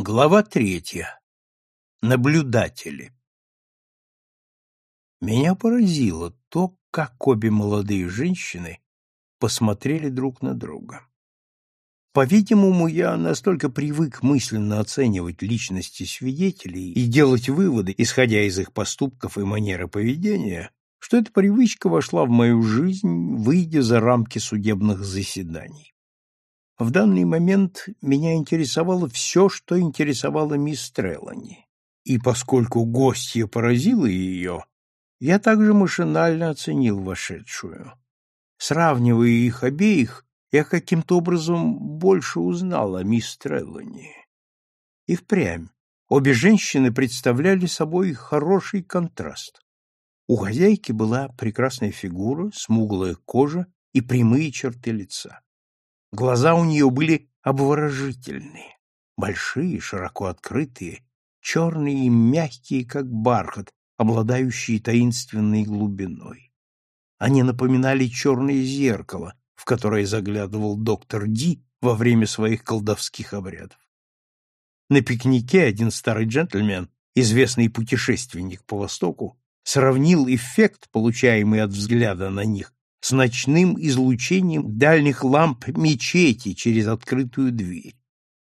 Глава третья. Наблюдатели. Меня поразило то, как обе молодые женщины посмотрели друг на друга. По-видимому, я настолько привык мысленно оценивать личности свидетелей и делать выводы, исходя из их поступков и манеры поведения, что эта привычка вошла в мою жизнь, выйдя за рамки судебных заседаний. В данный момент меня интересовало все, что интересовало мисс Треллани. И поскольку гостья поразила ее, я также машинально оценил вошедшую. Сравнивая их обеих, я каким-то образом больше узнал о мисс Треллани. И впрямь, обе женщины представляли собой хороший контраст. У хозяйки была прекрасная фигура, смуглая кожа и прямые черты лица. Глаза у нее были обворожительные, большие, широко открытые, черные и мягкие, как бархат, обладающие таинственной глубиной. Они напоминали черное зеркало, в которое заглядывал доктор Ди во время своих колдовских обрядов. На пикнике один старый джентльмен, известный путешественник по Востоку, сравнил эффект, получаемый от взгляда на них, с ночным излучением дальних ламп мечети через открытую дверь.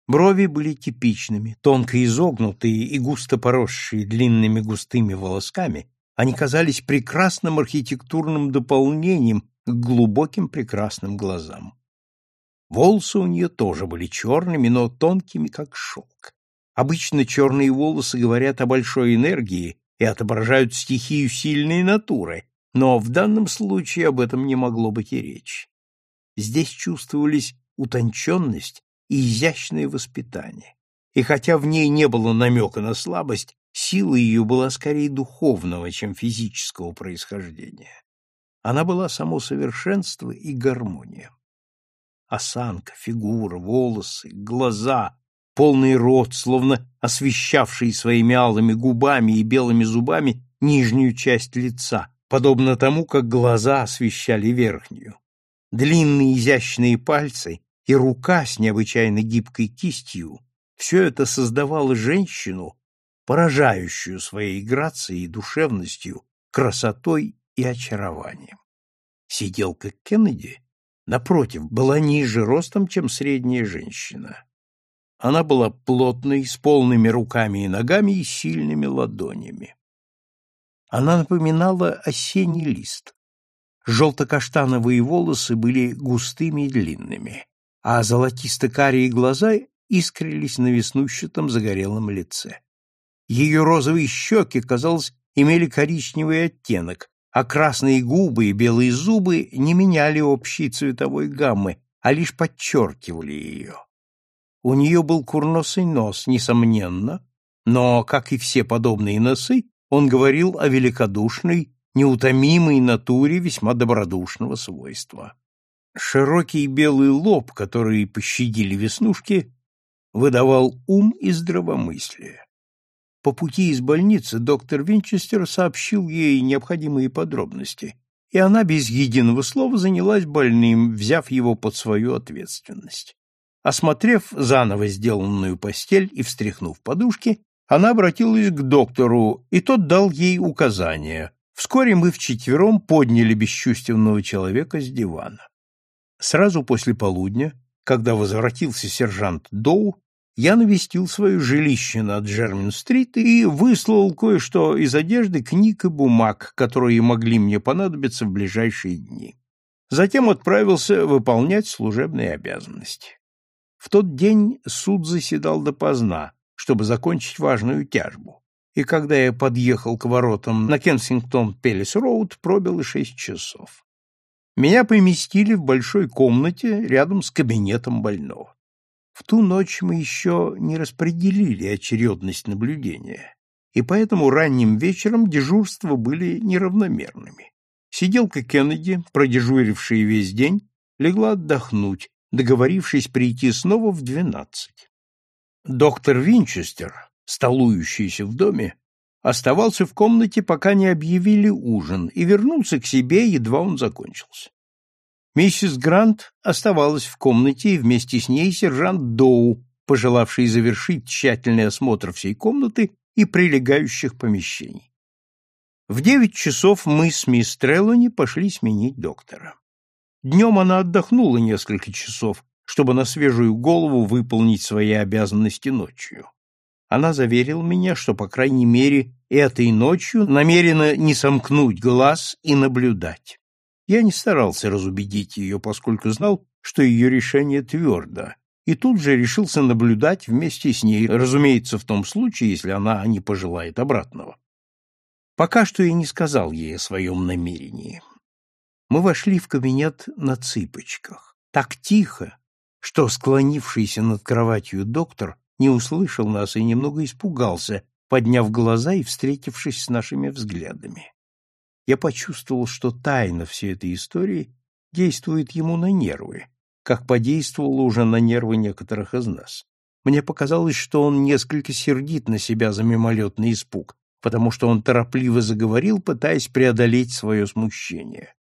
Брови были типичными, тонко изогнутые и густо поросшие длинными густыми волосками, они казались прекрасным архитектурным дополнением к глубоким прекрасным глазам. Волосы у нее тоже были черными, но тонкими, как шелк. Обычно черные волосы говорят о большой энергии и отображают стихию сильной натуры, но в данном случае об этом не могло быть и речи. Здесь чувствовались утонченность и изящное воспитание. И хотя в ней не было намека на слабость, сила ее была скорее духовного, чем физического происхождения. Она была само совершенство и гармония. Осанка, фигура, волосы, глаза, полный рот, словно освещавший своими алыми губами и белыми зубами нижнюю часть лица, подобно тому, как глаза освещали верхнюю. Длинные изящные пальцы и рука с необычайно гибкой кистью — все это создавало женщину, поражающую своей грацией душевностью, красотой и очарованием. Сиделка Кеннеди, напротив, была ниже ростом, чем средняя женщина. Она была плотной, с полными руками и ногами и сильными ладонями. Она напоминала осенний лист. Желто-каштановые волосы были густыми и длинными, а золотисто-карие глаза искрились на веснущатом загорелом лице. Ее розовые щеки, казалось, имели коричневый оттенок, а красные губы и белые зубы не меняли общей цветовой гаммы, а лишь подчеркивали ее. У нее был курносый нос, несомненно, но, как и все подобные носы, он говорил о великодушной, неутомимой натуре весьма добродушного свойства. Широкий белый лоб, который пощадили веснушки, выдавал ум и здравомыслие. По пути из больницы доктор Винчестер сообщил ей необходимые подробности, и она без единого слова занялась больным, взяв его под свою ответственность. Осмотрев заново сделанную постель и встряхнув подушки, она обратилась к доктору, и тот дал ей указания. Вскоре мы вчетвером подняли бесчувственного человека с дивана. Сразу после полудня, когда возвратился сержант Доу, я навестил свое жилище на Джермин-стрит и выслал кое-что из одежды, книг и бумаг, которые могли мне понадобиться в ближайшие дни. Затем отправился выполнять служебные обязанности. В тот день суд заседал допоздна, чтобы закончить важную тяжбу. И когда я подъехал к воротам на Кенсингтон-Пелес-Роуд, пробило шесть часов. Меня поместили в большой комнате рядом с кабинетом больного. В ту ночь мы еще не распределили очередность наблюдения, и поэтому ранним вечером дежурства были неравномерными. Сиделка Кеннеди, продежурившая весь день, легла отдохнуть, договорившись прийти снова в двенадцать. Доктор Винчестер, столующийся в доме, оставался в комнате, пока не объявили ужин, и вернулся к себе, едва он закончился. Миссис Грант оставалась в комнате, и вместе с ней сержант Доу, пожелавший завершить тщательный осмотр всей комнаты и прилегающих помещений. В девять часов мы с мисс Треллани пошли сменить доктора. Днем она отдохнула несколько часов, чтобы на свежую голову выполнить свои обязанности ночью. Она заверила меня, что, по крайней мере, этой ночью намерена не сомкнуть глаз и наблюдать. Я не старался разубедить ее, поскольку знал, что ее решение твердо, и тут же решился наблюдать вместе с ней, разумеется, в том случае, если она не пожелает обратного. Пока что я не сказал ей о своем намерении. Мы вошли в кабинет на цыпочках, так тихо, что склонившийся над кроватью доктор не услышал нас и немного испугался, подняв глаза и встретившись с нашими взглядами. Я почувствовал, что тайна всей этой истории действует ему на нервы, как подействовало уже на нервы некоторых из нас. Мне показалось, что он несколько сердит на себя за мимолетный испуг, потому что он торопливо заговорил, пытаясь преодолеть свое смущение.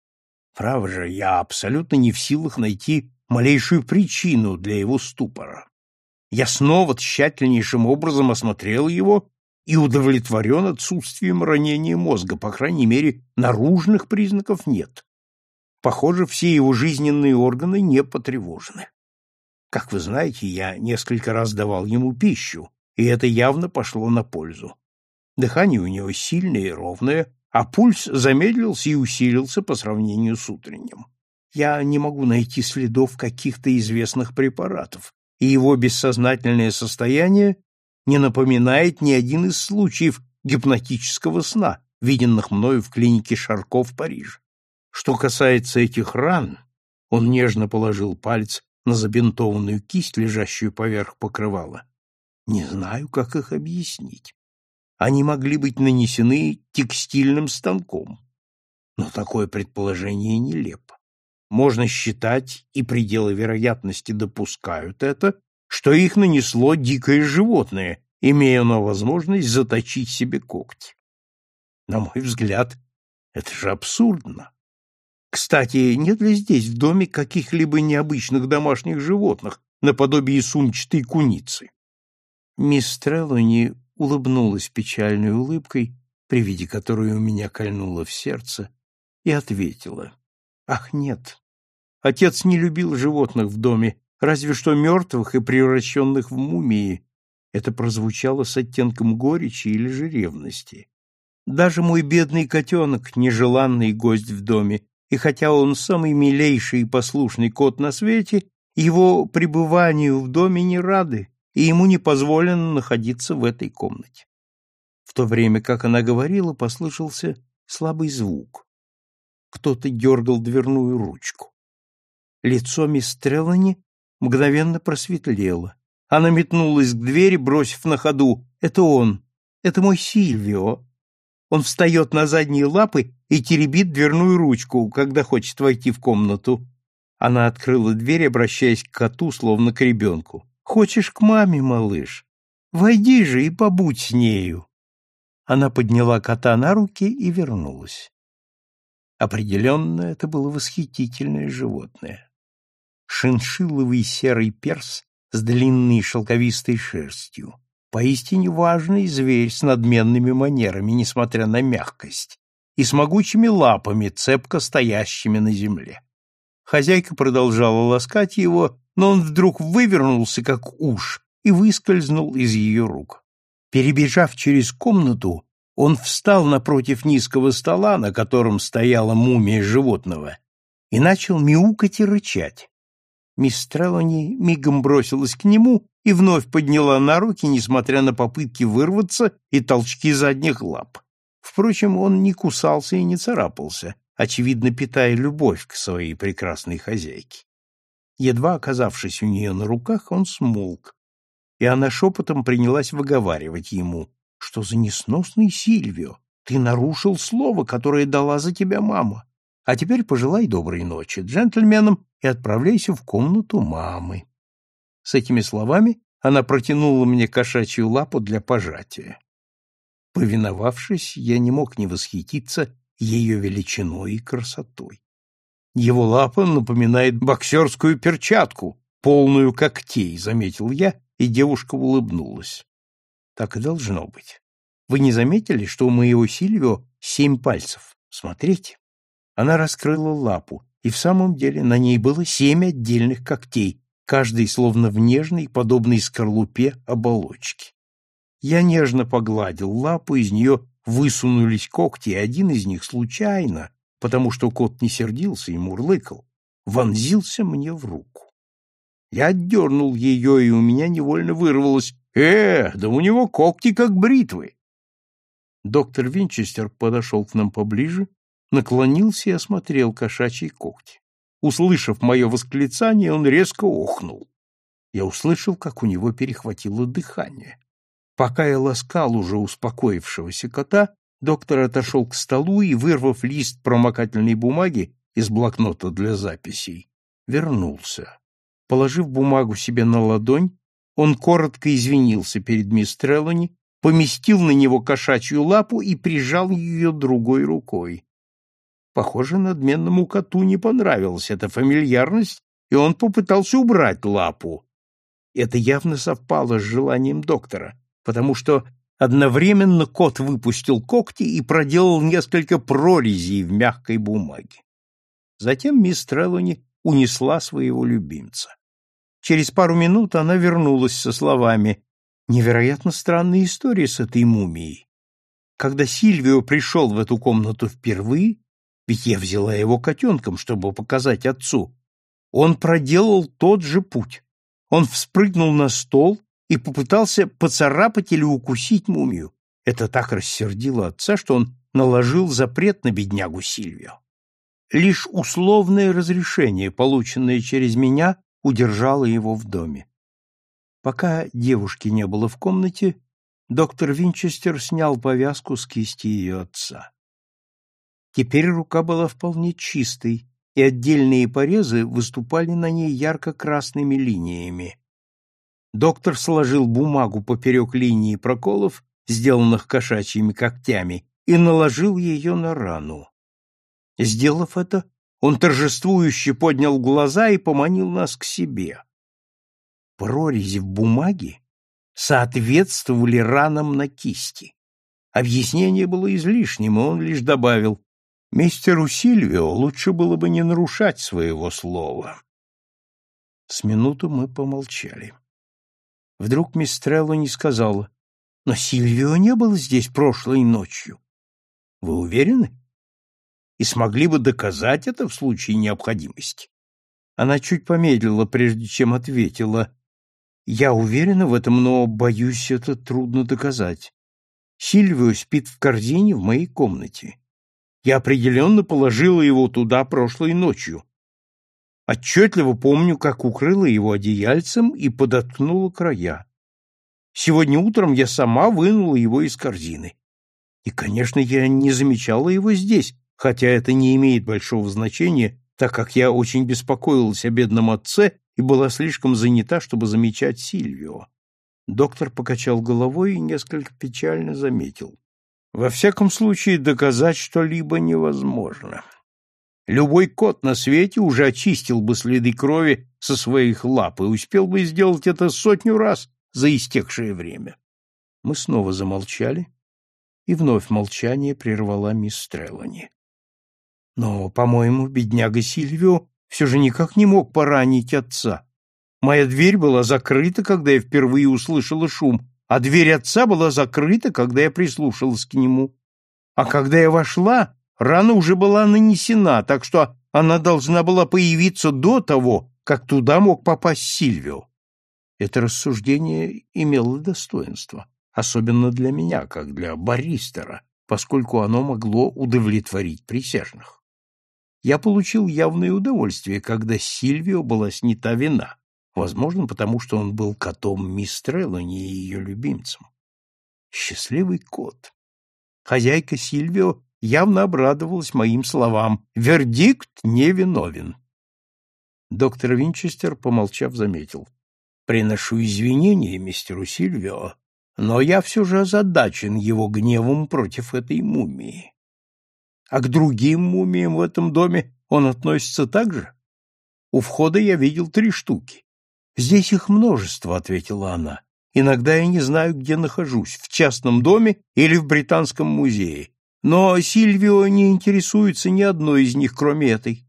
Право же, я абсолютно не в силах найти малейшую причину для его ступора. Я снова тщательнейшим образом осмотрел его и удовлетворен отсутствием ранения мозга, по крайней мере, наружных признаков нет. Похоже, все его жизненные органы не потревожены. Как вы знаете, я несколько раз давал ему пищу, и это явно пошло на пользу. Дыхание у него сильное и ровное, а пульс замедлился и усилился по сравнению с утренним. Я не могу найти следов каких-то известных препаратов, и его бессознательное состояние не напоминает ни один из случаев гипнотического сна, виденных мною в клинике Шарко в Париже. Что касается этих ран, он нежно положил палец на забинтованную кисть, лежащую поверх покрывала. Не знаю, как их объяснить. Они могли быть нанесены текстильным станком. Но такое предположение нелепо. Можно считать, и пределы вероятности допускают это, что их нанесло дикое животное, имея на возможность заточить себе когти. На мой взгляд, это же абсурдно. Кстати, нет ли здесь в доме каких-либо необычных домашних животных, наподобие сумчатой куницы? Мисс Треллони улыбнулась печальной улыбкой, при виде которой у меня кольнуло в сердце, и ответила. «Ах, нет. Отец не любил животных в доме, разве что мертвых и превращенных в мумии». Это прозвучало с оттенком горечи или же ревности. Даже мой бедный котенок, нежеланный гость в доме, и хотя он самый милейший и послушный кот на свете, его пребыванию в доме не рады, и ему не позволено находиться в этой комнате. В то время, как она говорила, послышался слабый звук. Кто-то дергал дверную ручку. Лицо мисс Треллани мгновенно просветлело. Она метнулась к двери, бросив на ходу. «Это он! Это мой Сильвио!» Он встает на задние лапы и теребит дверную ручку, когда хочет войти в комнату. Она открыла дверь, обращаясь к коту, словно к ребенку. «Хочешь к маме, малыш? Войди же и побудь с нею». Она подняла кота на руки и вернулась. Определенно, это было восхитительное животное. Шиншилловый серый перс с длинной шелковистой шерстью, Поистине важный зверь с надменными манерами, несмотря на мягкость, и с могучими лапами, цепко стоящими на земле. Хозяйка продолжала ласкать его, но он вдруг вывернулся, как уж, и выскользнул из ее рук. Перебежав через комнату, он встал напротив низкого стола, на котором стояла мумия животного, и начал мяукать и рычать. Мисс Треллани мигом бросилась к нему и вновь подняла на руки, несмотря на попытки вырваться и толчки задних лап. Впрочем, он не кусался и не царапался, очевидно, питая любовь к своей прекрасной хозяйке. Едва оказавшись у нее на руках, он смолк, и она шепотом принялась выговаривать ему, что за несносный Сильвио, ты нарушил слово, которое дала за тебя мама. А теперь пожелай доброй ночи джентльменам и отправляйся в комнату мамы. С этими словами она протянула мне кошачью лапу для пожатия. Повиновавшись, я не мог не восхититься ее величиной и красотой. Его лапа напоминает боксерскую перчатку, полную когтей, заметил я, и девушка улыбнулась. Так и должно быть. Вы не заметили, что у моего Сильвио семь пальцев? Смотрите. Она раскрыла лапу, и в самом деле на ней было семь отдельных когтей, каждый словно в нежной, подобной скорлупе оболочки. Я нежно погладил лапу, из нее высунулись когти, и один из них случайно, потому что кот не сердился и мурлыкал, вонзился мне в руку. Я отдернул ее, и у меня невольно вырвалось «Э, да у него когти как бритвы!» Доктор Винчестер подошел к нам поближе, наклонился и осмотрел кошачьи когти. Услышав мое восклицание, он резко охнул. Я услышал, как у него перехватило дыхание. Пока я ласкал уже успокоившегося кота, доктор отошел к столу и, вырвав лист промокательной бумаги из блокнота для записей, вернулся. Положив бумагу себе на ладонь, он коротко извинился перед мисс Треллани, поместил на него кошачью лапу и прижал ее другой рукой. Похоже, надменному коту не понравилась эта фамильярность, и он попытался убрать лапу. Это явно совпало с желанием доктора, потому что одновременно кот выпустил когти и проделал несколько прорезей в мягкой бумаге. Затем мисс Треллани унесла своего любимца. Через пару минут она вернулась со словами «Невероятно странная история с этой мумией. Когда Сильвио пришел в эту комнату впервые, ведь я взяла его котенком, чтобы показать отцу, он проделал тот же путь. Он вспрыгнул на стол и попытался поцарапать или укусить мумию. Это так рассердило отца, что он наложил запрет на беднягу Сильвио. Лишь условное разрешение, полученное через меня, удержало его в доме. Пока девушки не было в комнате, доктор Винчестер снял повязку с кисти ее отца. Теперь рука была вполне чистой, и отдельные порезы выступали на ней ярко-красными линиями. Доктор сложил бумагу поперек линии проколов, сделанных кошачьими когтями, и наложил ее на рану. Сделав это, он торжествующе поднял глаза и поманил нас к себе. Прорези в бумаге соответствовали ранам на кисти. Объяснение было излишним, и он лишь добавил, «Мистеру Сильвио лучше было бы не нарушать своего слова». С минуту мы помолчали. Вдруг мисс Трелло не сказала, «Но Сильвио не было здесь прошлой ночью». «Вы уверены?» И смогли бы доказать это в случае необходимости. Она чуть помедлила, прежде чем ответила. Я уверена в этом, но, боюсь, это трудно доказать. Сильвио спит в корзине в моей комнате. Я определенно положила его туда прошлой ночью. Отчетливо помню, как укрыла его одеяльцем и подоткнула края. Сегодня утром я сама вынула его из корзины. И, конечно, я не замечала его здесь, хотя это не имеет большого значения, так как я очень беспокоилась о бедном отце и была слишком занята, чтобы замечать Сильвио. Доктор покачал головой и несколько печально заметил. Во всяком случае, доказать что-либо невозможно. Любой кот на свете уже очистил бы следы крови со своих лап и успел бы сделать это сотню раз за истекшее время. Мы снова замолчали, и вновь молчание прервала мисс Треллани. Но, по-моему, бедняга Сильвио все же никак не мог поранить отца. Моя дверь была закрыта, когда я впервые услышала шум, а дверь отца была закрыта, когда я прислушалась к нему. А когда я вошла, рана уже была нанесена, так что она должна была появиться до того, как туда мог попасть Сильвио. Это рассуждение имело достоинство, особенно для меня, как для баристера, поскольку оно могло удовлетворить присяжных я получил явное удовольствие, когда Сильвио была снята вина, возможно, потому что он был котом мисс и ее любимцем. Счастливый кот. Хозяйка Сильвио явно обрадовалась моим словам. Вердикт невиновен. Доктор Винчестер, помолчав, заметил. Приношу извинения мистеру Сильвио, но я все же озадачен его гневом против этой мумии. А к другим мумиям в этом доме он относится так же? У входа я видел три штуки. Здесь их множество, ответила она. Иногда я не знаю, где нахожусь, в частном доме или в британском музее. Но Сильвио не интересуется ни одной из них, кроме этой.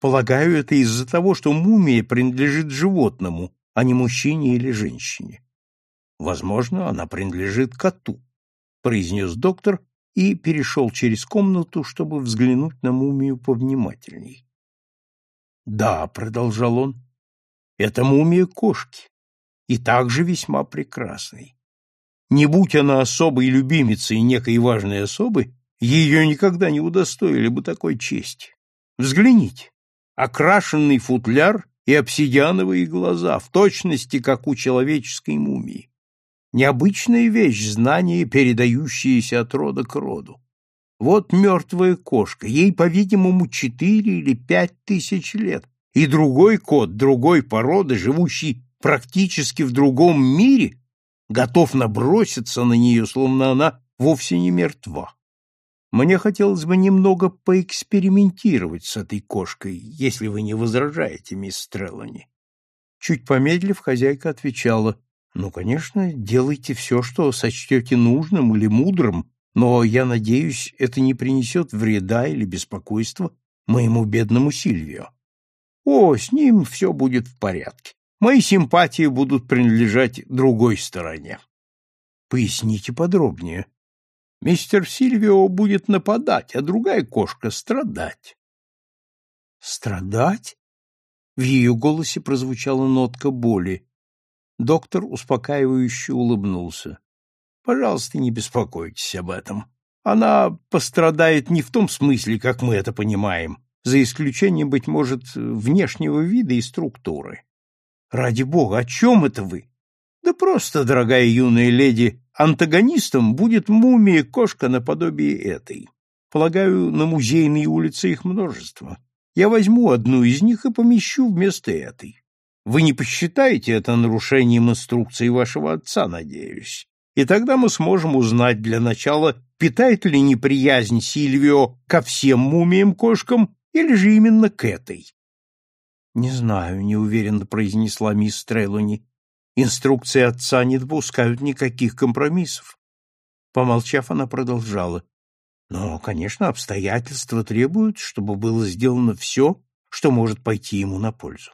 Полагаю, это из-за того, что мумия принадлежит животному, а не мужчине или женщине. Возможно, она принадлежит коту, произнес доктор и перешел через комнату, чтобы взглянуть на мумию повнимательней. Да, продолжал он, это мумия кошки, и также весьма прекрасной. Не будь она особой любимицей некой важной особы, ее никогда не удостоили бы такой чести. Взгляните, окрашенный футляр и обсидиановые глаза, в точности, как у человеческой мумии. Необычная вещь, знание, передающееся от рода к роду. Вот мертвая кошка, ей, по-видимому, четыре или пять тысяч лет, и другой кот, другой породы, живущий практически в другом мире, готов наброситься на нее, словно она вовсе не мертва. Мне хотелось бы немного поэкспериментировать с этой кошкой, если вы не возражаете, мисс Стреллани. Чуть помедлив, хозяйка отвечала, «Ну, конечно, делайте все, что сочтете нужным или мудрым, но, я надеюсь, это не принесет вреда или беспокойства моему бедному Сильвио. О, с ним все будет в порядке. Мои симпатии будут принадлежать другой стороне. Поясните подробнее. Мистер Сильвио будет нападать, а другая кошка страдать. Страдать? В ее голосе прозвучала нотка боли. Доктор успокаивающе улыбнулся. Пожалуйста, не беспокойтесь об этом. Она пострадает не в том смысле, как мы это понимаем, за исключением, быть может, внешнего вида и структуры. Ради бога, о чем это вы? Да просто, дорогая юная леди, антагонистом будет мумия-кошка наподобие этой. Полагаю, на музейной улице их множество. Я возьму одну из них и помещу вместо этой. Вы не посчитаете это нарушением инструкции вашего отца, надеюсь. И тогда мы сможем узнать для начала, питает ли неприязнь Сильвио ко всем мумиям-кошкам или же именно к этой. Не знаю, неуверенно произнесла мисс Трелони. Инструкции отца не допускают никаких компромиссов. Помолчав, она продолжала. Но, конечно, обстоятельства требуют, чтобы было сделано все, что может пойти ему на пользу.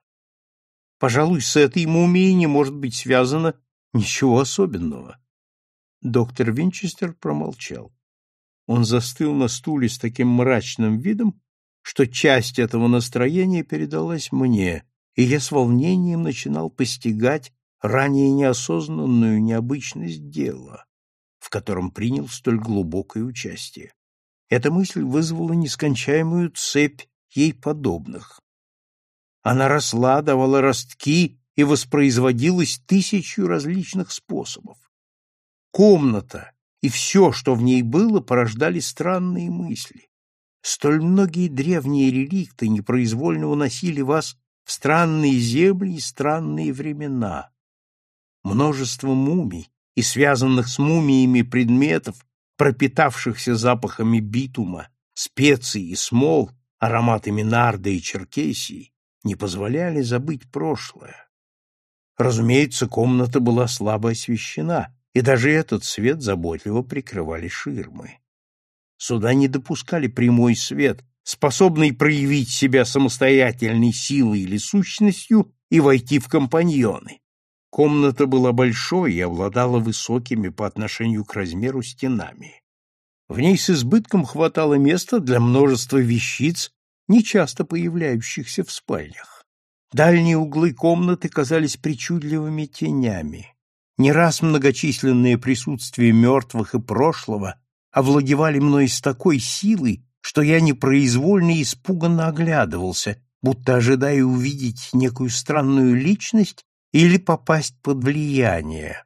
Пожалуй, с этой мумией не может быть связано ничего особенного. Доктор Винчестер промолчал. Он застыл на стуле с таким мрачным видом, что часть этого настроения передалась мне, и я с волнением начинал постигать ранее неосознанную необычность дела, в котором принял столь глубокое участие. Эта мысль вызвала нескончаемую цепь ей подобных. Она росла, давала ростки и воспроизводилась тысячу различных способов. Комната и все, что в ней было, порождали странные мысли. Столь многие древние реликты непроизвольно уносили вас в странные земли и странные времена. Множество мумий и связанных с мумиями предметов, пропитавшихся запахами битума, специй и смол, ароматами нарда и черкесии, не позволяли забыть прошлое. Разумеется, комната была слабо освещена, и даже этот свет заботливо прикрывали ширмы. Сюда не допускали прямой свет, способный проявить себя самостоятельной силой или сущностью и войти в компаньоны. Комната была большой и обладала высокими по отношению к размеру стенами. В ней с избытком хватало места для множества вещиц, нечасто появляющихся в спальнях. Дальние углы комнаты казались причудливыми тенями. Не раз многочисленное присутствие мертвых и прошлого овладевали мной с такой силой, что я непроизвольно и испуганно оглядывался, будто ожидая увидеть некую странную личность или попасть под влияние.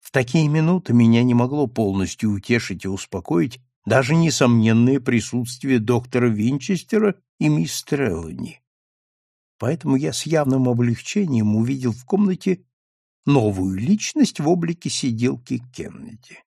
В такие минуты меня не могло полностью утешить и успокоить даже несомненное присутствие доктора Винчестера и мисс Треллани. Поэтому я с явным облегчением увидел в комнате новую личность в облике сиделки Кеннеди.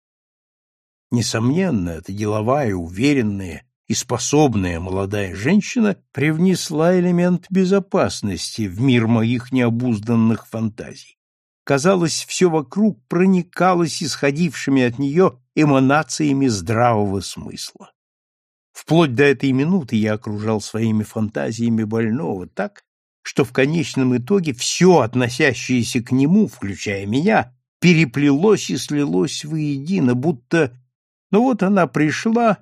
Несомненно, это деловая, уверенная и способная молодая женщина привнесла элемент безопасности в мир моих необузданных фантазий. Казалось, все вокруг проникалось исходившими от нее эманациями здравого смысла. Вплоть до этой минуты я окружал своими фантазиями больного так, что в конечном итоге все, относящееся к нему, включая меня, переплелось и слилось воедино, будто... Ну вот она пришла,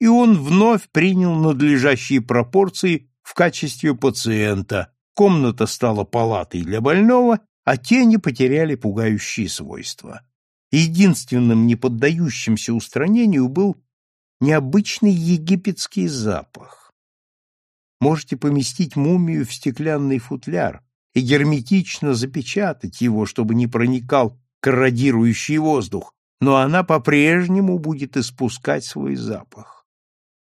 и он вновь принял надлежащие пропорции в качестве пациента. Комната стала палатой для больного, а тени потеряли пугающие свойства. Единственным неподдающимся устранению был необычный египетский запах. Можете поместить мумию в стеклянный футляр и герметично запечатать его, чтобы не проникал корродирующий воздух, но она по-прежнему будет испускать свой запах.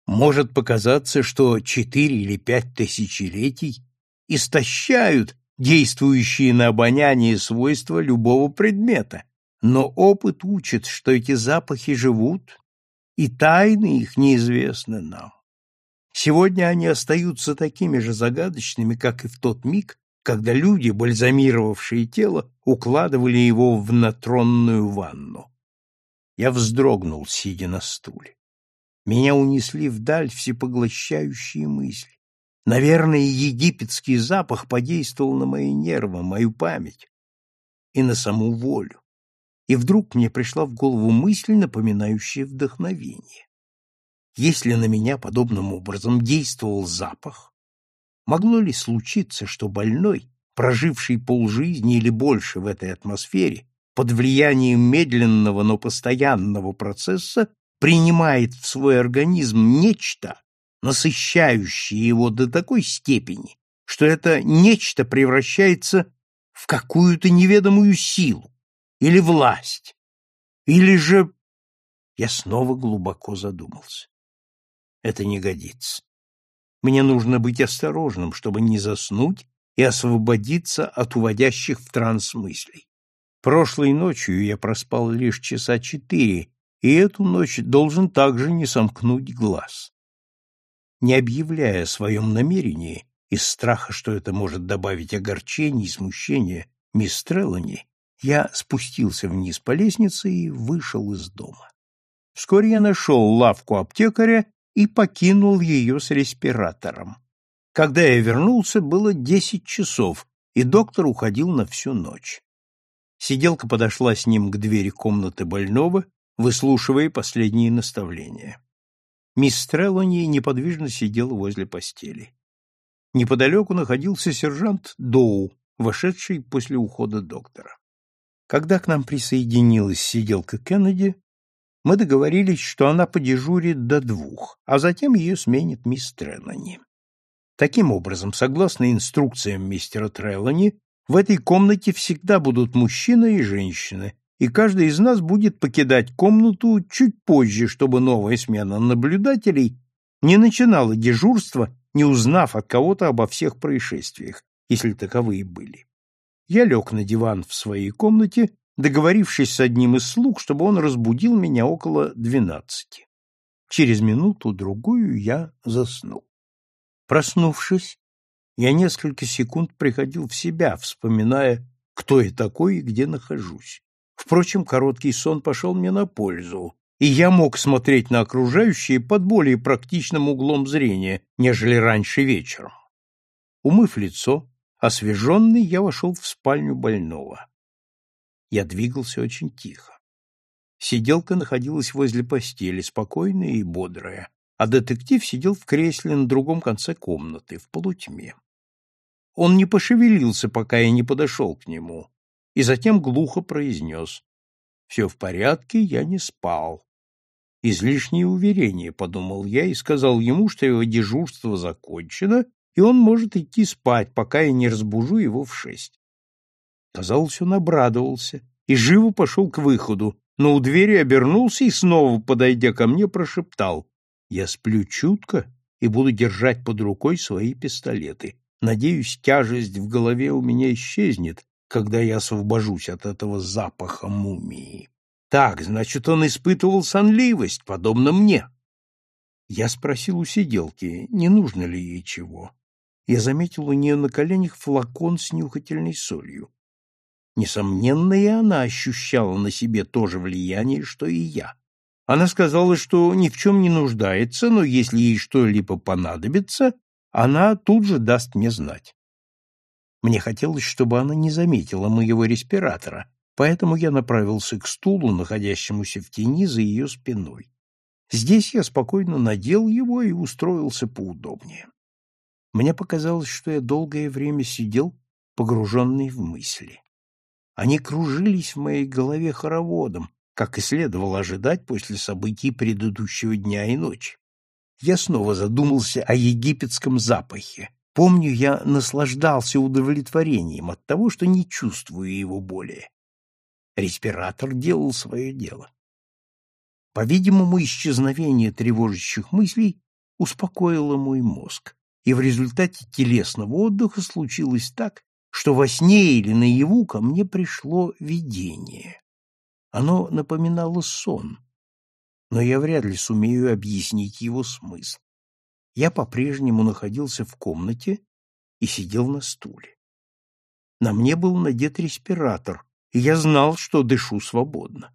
Может показаться, что четыре или пять тысячелетий истощают действующие на обоняние свойства любого предмета, но опыт учит, что эти запахи живут, и тайны их неизвестны нам. Сегодня они остаются такими же загадочными, как и в тот миг, когда люди, бальзамировавшие тело, укладывали его в натронную ванну. Я вздрогнул, сидя на стуле. Меня унесли вдаль всепоглощающие мысли. Наверное, египетский запах подействовал на мои нервы, мою память и на саму волю. И вдруг мне пришла в голову мысль, напоминающая вдохновение. Если на меня подобным образом действовал запах, могло ли случиться, что больной, проживший полжизни или больше в этой атмосфере, под влиянием медленного, но постоянного процесса, принимает в свой организм нечто, насыщающее его до такой степени, что это нечто превращается в какую-то неведомую силу или власть, или же... Я снова глубоко задумался. Это не годится. Мне нужно быть осторожным, чтобы не заснуть и освободиться от уводящих в транс мыслей. Прошлой ночью я проспал лишь часа четыре, и эту ночь должен также не сомкнуть глаз. Не объявляя о своем намерении, из страха, что это может добавить огорчения и смущения мисс Треллани, я спустился вниз по лестнице и вышел из дома. Вскоре я нашел лавку аптекаря и покинул ее с респиратором. Когда я вернулся, было десять часов, и доктор уходил на всю ночь. Сиделка подошла с ним к двери комнаты больного, выслушивая последние наставления. Мисс Треллани неподвижно сидела возле постели. Неподалеку находился сержант Доу, вошедший после ухода доктора. Когда к нам присоединилась сиделка Кеннеди, мы договорились, что она подежурит до двух, а затем ее сменит мисс Треллани. Таким образом, согласно инструкциям мистера Треллани, в этой комнате всегда будут мужчина и женщина, и каждый из нас будет покидать комнату чуть позже, чтобы новая смена наблюдателей не начинала дежурство, не узнав от кого-то обо всех происшествиях, если таковые были. Я лег на диван в своей комнате, договорившись с одним из слуг, чтобы он разбудил меня около двенадцати. Через минуту-другую я заснул. Проснувшись, я несколько секунд приходил в себя, вспоминая, кто я такой и где нахожусь. Впрочем, короткий сон пошел мне на пользу, и я мог смотреть на окружающее под более практичным углом зрения, нежели раньше вечером. Умыв лицо, Освеженный, я вошел в спальню больного. Я двигался очень тихо. Сиделка находилась возле постели, спокойная и бодрая, а детектив сидел в кресле на другом конце комнаты, в полутьме. Он не пошевелился, пока я не подошел к нему, и затем глухо произнес «Все в порядке, я не спал». Излишнее уверение, подумал я, и сказал ему, что его дежурство закончено, и он может идти спать, пока я не разбужу его в шесть. Казалось, он обрадовался и живо пошел к выходу, но у двери обернулся и снова, подойдя ко мне, прошептал «Я сплю чутко и буду держать под рукой свои пистолеты. Надеюсь, тяжесть в голове у меня исчезнет, когда я освобожусь от этого запаха мумии». Так, значит, он испытывал сонливость, подобно мне. Я спросил у сиделки, не нужно ли ей чего. Я заметил у нее на коленях флакон с нюхательной солью. Несомненно, и она ощущала на себе то же влияние, что и я. Она сказала, что ни в чем не нуждается, но если ей что-либо понадобится, она тут же даст мне знать. Мне хотелось, чтобы она не заметила моего респиратора, поэтому я направился к стулу, находящемуся в тени за ее спиной. Здесь я спокойно надел его и устроился поудобнее. Мне показалось, что я долгое время сидел, погруженный в мысли. Они кружились в моей голове хороводом, как и следовало ожидать после событий предыдущего дня и ночи. Я снова задумался о египетском запахе. Помню, я наслаждался удовлетворением от того, что не чувствую его более. Респиратор делал свое дело. По-видимому, исчезновение тревожащих мыслей успокоило мой мозг, и в результате телесного отдыха случилось так, что во сне или наяву ко мне пришло видение. Оно напоминало сон, но я вряд ли сумею объяснить его смысл. Я по-прежнему находился в комнате и сидел на стуле. На мне был надет респиратор, и я знал, что дышу свободно.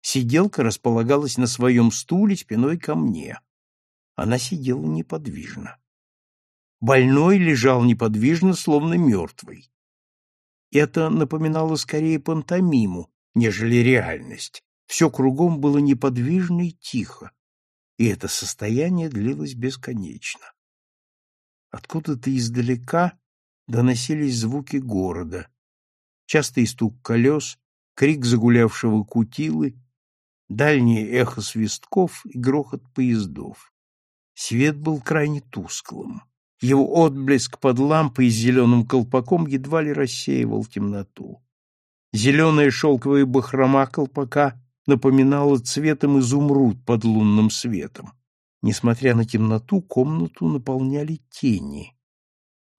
Сиделка располагалась на своем стуле спиной ко мне. Она сидела неподвижно. Больной лежал неподвижно, словно мертвый. Это напоминало скорее пантомиму, нежели реальность. Все кругом было неподвижно и тихо, и это состояние длилось бесконечно. Откуда-то издалека доносились звуки города, частый стук колес, крик загулявшего кутилы, дальнее эхо свистков и грохот поездов. Свет был крайне тусклым. Его отблеск под лампой с зеленым колпаком едва ли рассеивал темноту. Зеленая шелковая бахрома колпака напоминала цветом изумруд под лунным светом. Несмотря на темноту, комнату наполняли тени.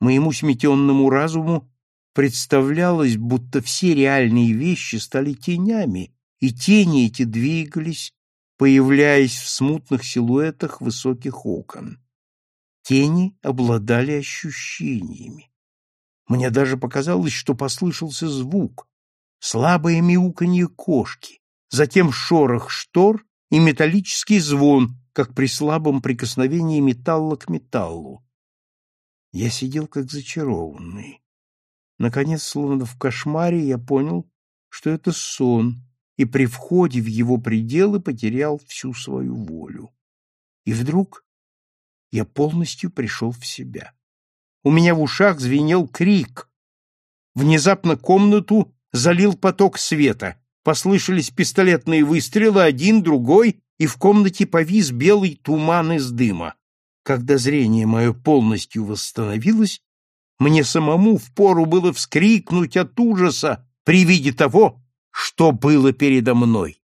Моему сметенному разуму представлялось, будто все реальные вещи стали тенями, и тени эти двигались, появляясь в смутных силуэтах высоких окон. Тени обладали ощущениями. Мне даже показалось, что послышался звук, слабое мяуканье кошки, затем шорох штор и металлический звон, как при слабом прикосновении металла к металлу. Я сидел как зачарованный. Наконец, словно в кошмаре, я понял, что это сон, и при входе в его пределы потерял всю свою волю. И вдруг я полностью пришел в себя. У меня в ушах звенел крик. Внезапно комнату залил поток света. Послышались пистолетные выстрелы, один, другой, и в комнате повис белый туман из дыма. Когда зрение мое полностью восстановилось, мне самому впору было вскрикнуть от ужаса при виде того, что было передо мной.